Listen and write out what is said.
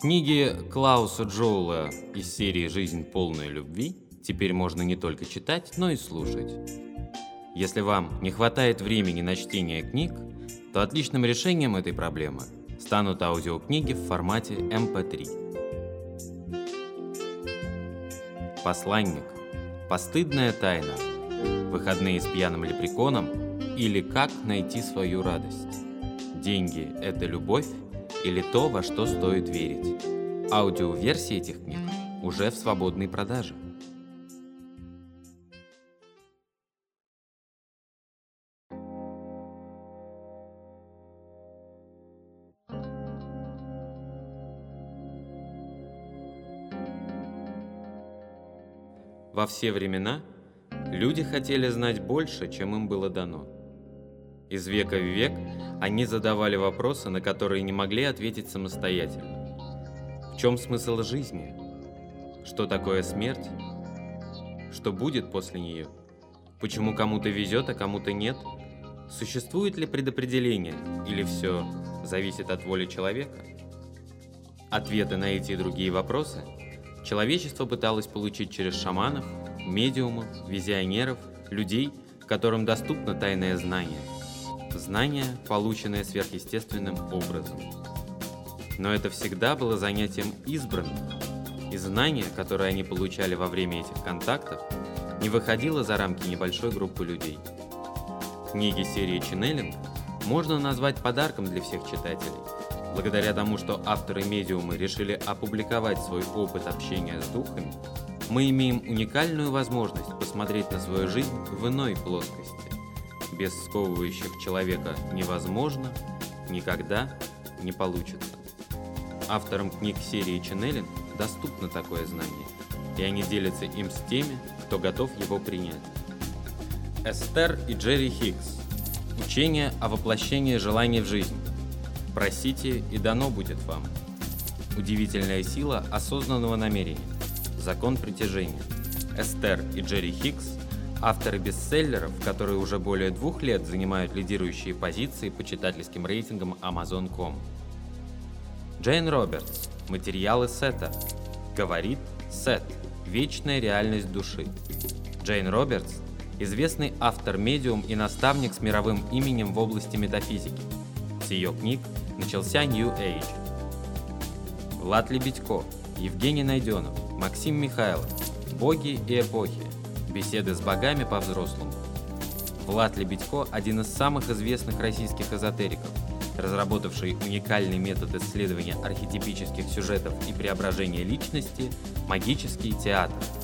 Книги Клауса Джоула из серии «Жизнь полная любви» теперь можно не только читать, но и слушать. Если вам не хватает времени на чтение книг, то отличным решением этой проблемы станут аудиокниги в формате MP3. Посланник. Постыдная тайна. Выходные с пьяным лепреконом или как найти свою радость. Деньги – это любовь или то, во что стоит верить. Аудиоверсии этих книг уже в свободной продаже. Во все времена люди хотели знать больше, чем им было дано. Из века в век они задавали вопросы, на которые не могли ответить самостоятельно. В чем смысл жизни? Что такое смерть? Что будет после нее? Почему кому-то везет, а кому-то нет? Существует ли предопределение или все зависит от воли человека? Ответы на эти и другие вопросы человечество пыталось получить через шаманов, медиумов, визионеров, людей, которым доступно тайное знание. Знание, полученное сверхъестественным образом. Но это всегда было занятием избранных, и знание, которое они получали во время этих контактов, не выходило за рамки небольшой группы людей. Книги серии Ченнелинг можно назвать подарком для всех читателей – Благодаря тому, что авторы-медиумы решили опубликовать свой опыт общения с духами, мы имеем уникальную возможность посмотреть на свою жизнь в иной плоскости. Без сковывающих человека невозможно, никогда не получится. Авторам книг серии Ченнелинг доступно такое знание, и они делятся им с теми, кто готов его принять. Эстер и Джерри Хиггс. Учение о воплощении желаний в жизнь. Просите, и дано будет вам. Удивительная сила осознанного намерения. Закон притяжения. Эстер и Джерри Хикс – авторы бестселлеров, которые уже более двух лет занимают лидирующие позиции по читательским рейтингам Amazon.com. Джейн Робертс. Материалы Сета. Говорит Сет. Вечная реальность души. Джейн Робертс – известный автор-медиум и наставник с мировым именем в области метафизики – с ее книг начался New Age. Влад Лебедько, Евгений Найденов, Максим Михайлов, «Боги и эпохи. Беседы с богами по-взрослому». Влад Лебедько – один из самых известных российских эзотериков, разработавший уникальный метод исследования архетипических сюжетов и преображения личности – магический театр –